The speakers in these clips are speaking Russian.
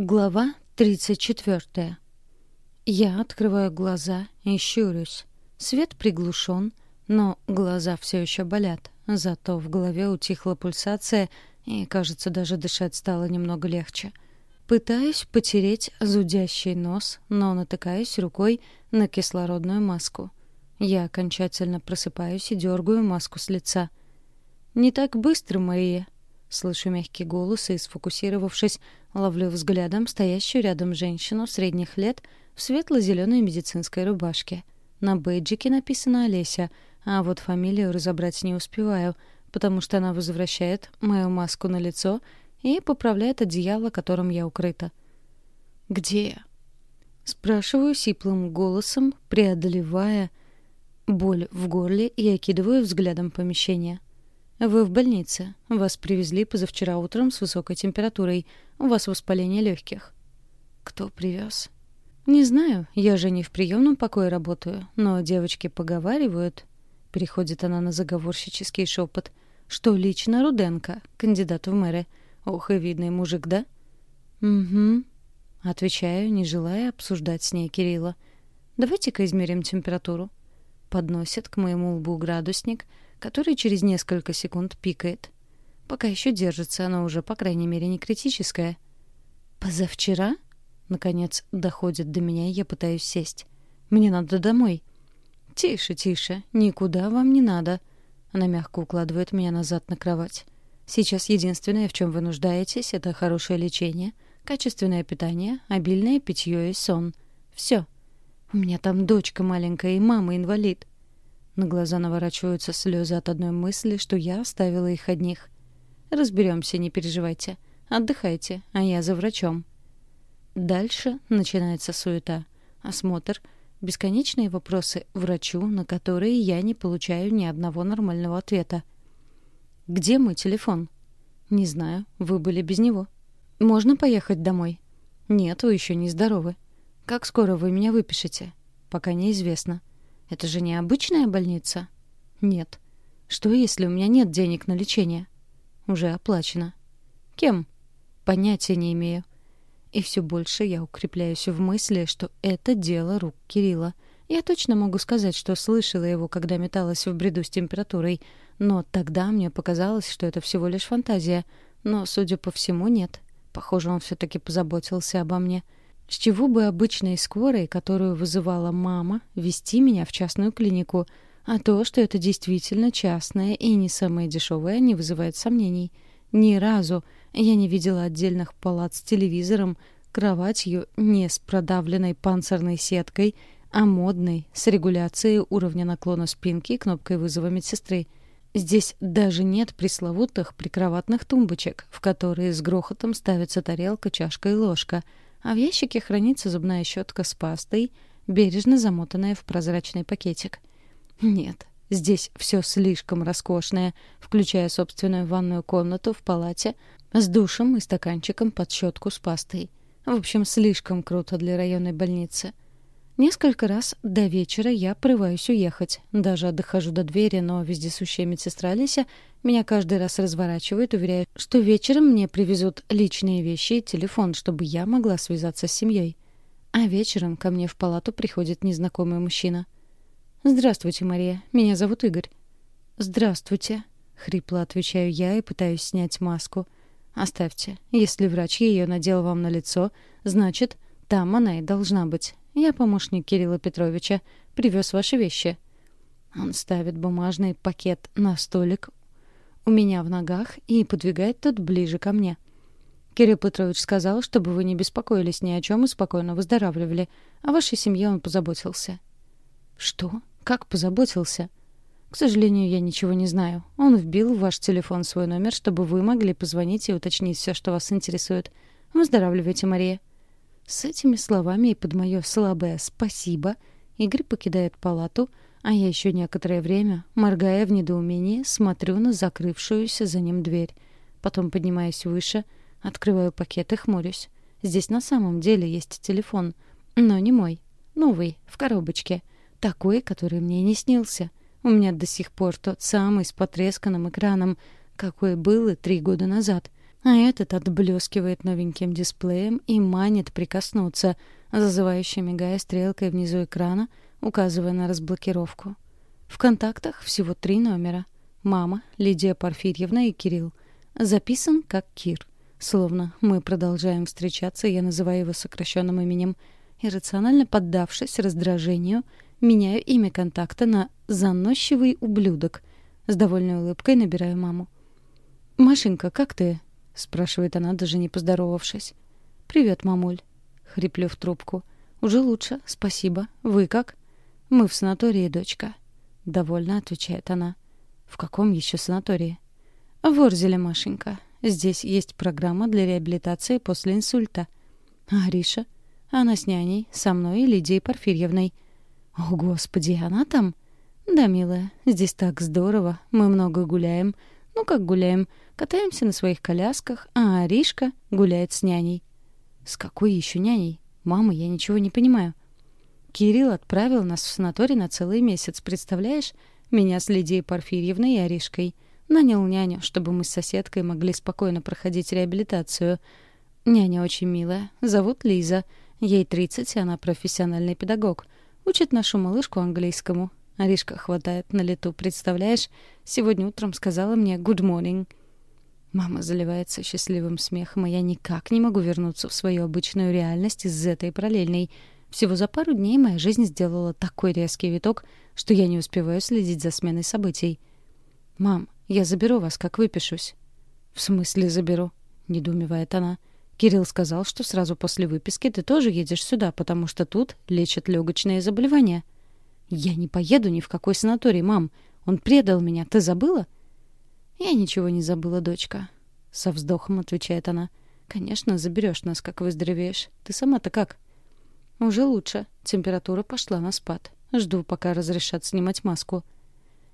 Глава 34. Я открываю глаза и щурюсь. Свет приглушен, но глаза все еще болят. Зато в голове утихла пульсация, и, кажется, даже дышать стало немного легче. Пытаюсь потереть зудящий нос, но натыкаюсь рукой на кислородную маску. Я окончательно просыпаюсь и дергаю маску с лица. «Не так быстро, Мария», Слышу мягкий голос и, сфокусировавшись, ловлю взглядом стоящую рядом женщину средних лет в светло-зеленой медицинской рубашке. На бейджике написано «Олеся», а вот фамилию разобрать не успеваю, потому что она возвращает мою маску на лицо и поправляет одеяло, которым я укрыта. «Где я?» Спрашиваю сиплым голосом, преодолевая боль в горле и окидываю взглядом помещение. «Вы в больнице. Вас привезли позавчера утром с высокой температурой. У вас воспаление легких». «Кто привез?» «Не знаю. Я же не в приемном покое работаю. Но девочки поговаривают...» Переходит она на заговорщический шепот. «Что лично Руденко, кандидат в мэры. Ох, и видный мужик, да?» «Угу». Отвечаю, не желая обсуждать с ней Кирилла. «Давайте-ка измерим температуру». Подносит к моему лбу градусник — который через несколько секунд пикает. Пока еще держится, оно уже, по крайней мере, не критическое. «Позавчера?» Наконец доходит до меня, и я пытаюсь сесть. «Мне надо домой». «Тише, тише, никуда вам не надо». Она мягко укладывает меня назад на кровать. «Сейчас единственное, в чем вы нуждаетесь, это хорошее лечение, качественное питание, обильное питье и сон. Все. У меня там дочка маленькая и мама инвалид. На глаза наворачиваются слезы от одной мысли, что я оставила их одних. Разберемся, не переживайте. Отдыхайте, а я за врачом. Дальше начинается суета. Осмотр. Бесконечные вопросы врачу, на которые я не получаю ни одного нормального ответа. «Где мой телефон?» «Не знаю. Вы были без него». «Можно поехать домой?» «Нет, вы еще не здоровы». «Как скоро вы меня выпишете?» «Пока неизвестно». Это же не обычная больница? Нет. Что, если у меня нет денег на лечение? Уже оплачено. Кем? Понятия не имею. И все больше я укрепляюсь в мысли, что это дело рук Кирилла. Я точно могу сказать, что слышала его, когда металась в бреду с температурой, но тогда мне показалось, что это всего лишь фантазия. Но, судя по всему, нет. Похоже, он все-таки позаботился обо мне. — с чего бы обычной скорой, которую вызывала мама, вести меня в частную клинику? А то, что это действительно частная и не самая дешевая, не вызывает сомнений. Ни разу я не видела отдельных палат с телевизором, кроватью не с продавленной панцирной сеткой, а модной, с регуляцией уровня наклона спинки и кнопкой вызова медсестры. Здесь даже нет пресловутых прикроватных тумбочек, в которые с грохотом ставится тарелка, чашка и ложка — а в ящике хранится зубная щетка с пастой, бережно замотанная в прозрачный пакетик. Нет, здесь все слишком роскошное, включая собственную ванную комнату в палате с душем и стаканчиком под щетку с пастой. В общем, слишком круто для районной больницы. Несколько раз до вечера я порываюсь уехать. Даже дохожу до двери, но вездесущая медсестра Алися меня каждый раз разворачивает, уверяя, что вечером мне привезут личные вещи и телефон, чтобы я могла связаться с семьей. А вечером ко мне в палату приходит незнакомый мужчина. «Здравствуйте, Мария. Меня зовут Игорь». «Здравствуйте», — хрипло отвечаю я и пытаюсь снять маску. «Оставьте. Если врач ее надел вам на лицо, значит, там она и должна быть. Я помощник Кирилла Петровича. Привез ваши вещи». Он ставит бумажный пакет на столик у меня в ногах и подвигает тот ближе ко мне. Кирилл Петрович сказал, чтобы вы не беспокоились ни о чем и спокойно выздоравливали. О вашей семье он позаботился. Что? Как позаботился? К сожалению, я ничего не знаю. Он вбил в ваш телефон свой номер, чтобы вы могли позвонить и уточнить все, что вас интересует. Выздоравливайте, Мария. С этими словами и под мое слабое «спасибо» Игорь покидает палату, а я еще некоторое время, моргая в недоумении, смотрю на закрывшуюся за ним дверь. Потом поднимаюсь выше, открываю пакет и хмурюсь. Здесь на самом деле есть телефон, но не мой. Новый, в коробочке. Такой, который мне не снился. У меня до сих пор тот самый с потресканным экраном, какой был и три года назад — А этот отблескивает новеньким дисплеем и манит прикоснуться, зазывающе мигая стрелкой внизу экрана, указывая на разблокировку. В контактах всего три номера. Мама, Лидия Порфирьевна и Кирилл. Записан как Кир. Словно мы продолжаем встречаться, я называю его сокращенным именем. Иррационально поддавшись раздражению, меняю имя контакта на «заносчивый ублюдок». С довольной улыбкой набираю маму. «Машенька, как ты?» — спрашивает она, даже не поздоровавшись. «Привет, мамуль». Хриплю в трубку. «Уже лучше, спасибо. Вы как?» «Мы в санатории, дочка». Довольно отвечает она. «В каком еще санатории?» «В Орзеле, Машенька. Здесь есть программа для реабилитации после инсульта. А Ариша? Она с няней, со мной и Лидией Порфирьевной. О, Господи, она там? Да, милая, здесь так здорово. Мы много гуляем. Ну, как гуляем? Катаемся на своих колясках, а Аришка гуляет с няней. С какой еще няней? Мама, я ничего не понимаю. Кирилл отправил нас в санаторий на целый месяц, представляешь? Меня с Лидией Порфирьевной и Аришкой — Нанял няню, чтобы мы с соседкой могли спокойно проходить реабилитацию. Няня очень милая. Зовут Лиза. Ей 30, и она профессиональный педагог. Учит нашу малышку английскому. Аришка хватает на лету, представляешь? Сегодня утром сказала мне «good morning». Мама заливается счастливым смехом, и я никак не могу вернуться в свою обычную реальность из этой параллельной. Всего за пару дней моя жизнь сделала такой резкий виток, что я не успеваю следить за сменой событий. «Мам, я заберу вас, как выпишусь». «В смысле заберу?» — недоумевает она. «Кирилл сказал, что сразу после выписки ты тоже едешь сюда, потому что тут лечат легочные заболевания». «Я не поеду ни в какой санаторий, мам. Он предал меня. Ты забыла?» «Я ничего не забыла, дочка», — со вздохом отвечает она. «Конечно, заберешь нас, как выздоровеешь. Ты сама-то как?» «Уже лучше. Температура пошла на спад. Жду, пока разрешат снимать маску».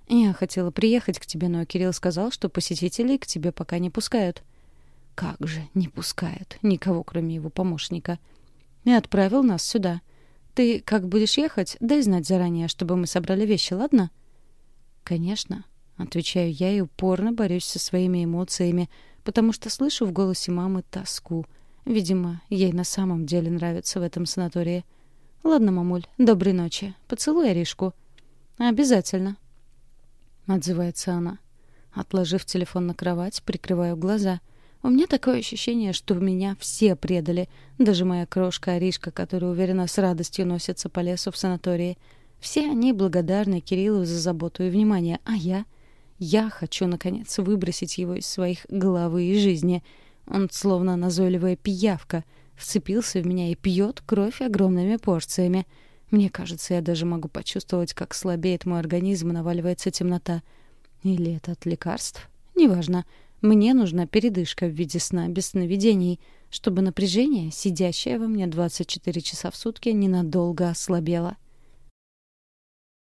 «Я хотела приехать к тебе, но Кирилл сказал, что посетителей к тебе пока не пускают». «Как же не пускают? Никого, кроме его помощника». «И отправил нас сюда. Ты как будешь ехать, дай знать заранее, чтобы мы собрали вещи, ладно?» «Конечно», — отвечаю я и упорно борюсь со своими эмоциями, потому что слышу в голосе мамы тоску. Видимо, ей на самом деле нравится в этом санатории. «Ладно, мамуль, доброй ночи. Поцелуй Аришку». «Обязательно», — отзывается она. Отложив телефон на кровать, прикрываю глаза. У меня такое ощущение, что меня все предали. Даже моя крошка Аришка, которая, уверенно, с радостью носится по лесу в санатории. Все они благодарны Кириллу за заботу и внимание. А я? Я хочу, наконец, выбросить его из своих головы и жизни. Он, словно назойливая пиявка, вцепился в меня и пьет кровь огромными порциями — мне кажется, я даже могу почувствовать, как слабеет мой организм и наваливается темнота. Или это от лекарств? Неважно. Мне нужна передышка в виде сна без сновидений, чтобы напряжение, сидящее во мне 24 часа в сутки, ненадолго ослабело.